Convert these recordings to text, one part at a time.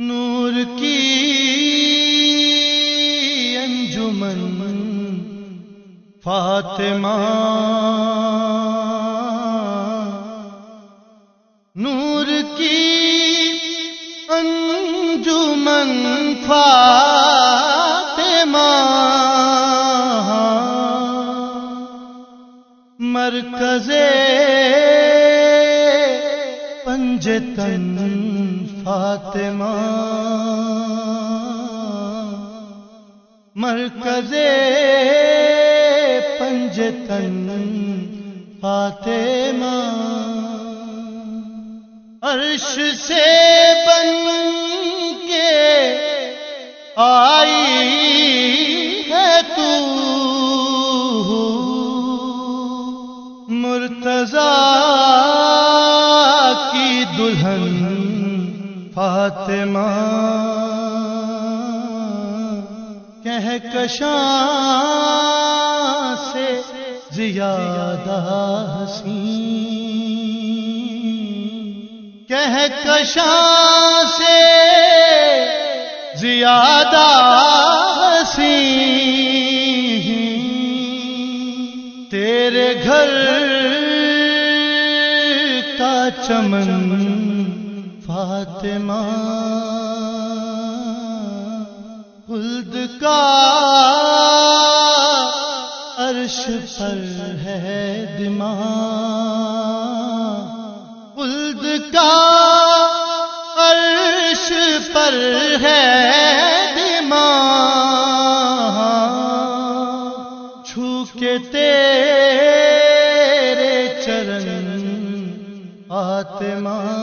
نور کی انجمن فاطمہ نور کی انجمن فاطمہ مرکز پنجتن فاطمہ۔ مرکز پنجتن فاطمہ۔ عرش سے بن کے آئی ہے تو۔ مرتضی کی دلہن۔ فاطمہ کہہ کشاں سے زیادہ حسین۔ کہہ کشاں سے زیادہ حسین۔ تیرے گھر کا چمن فاطمہ خلد کا عرش پر ہے دماغ، خلد کا عرش پر ہے دماغ۔ چھو کے تیرے چرن آتما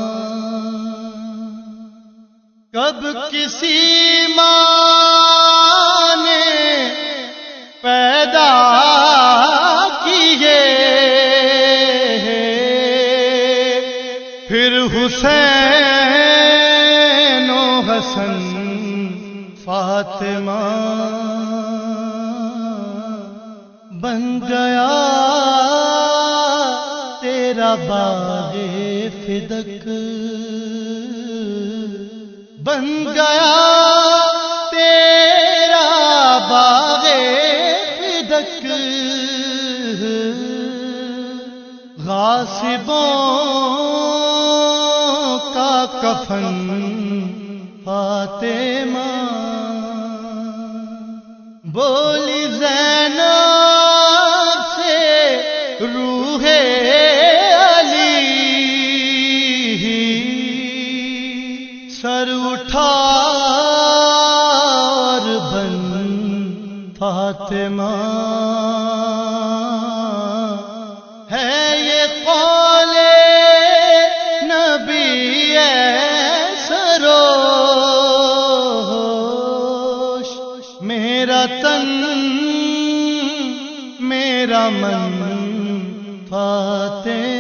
کب کسی ماں نے پیدا کیے پھر حسین و حسن، فاطمہ بن گیا، تیرا باغ فدک بن گیا تیرا باغ فدک۔ غاصبوں کا کفن فاطمہ۔ بولی زینب سے روح سر اٹھا اور بن فاطمہ۔ ہے یہ قول نبی سروش میرا تن، میرا من، فاطمہ۔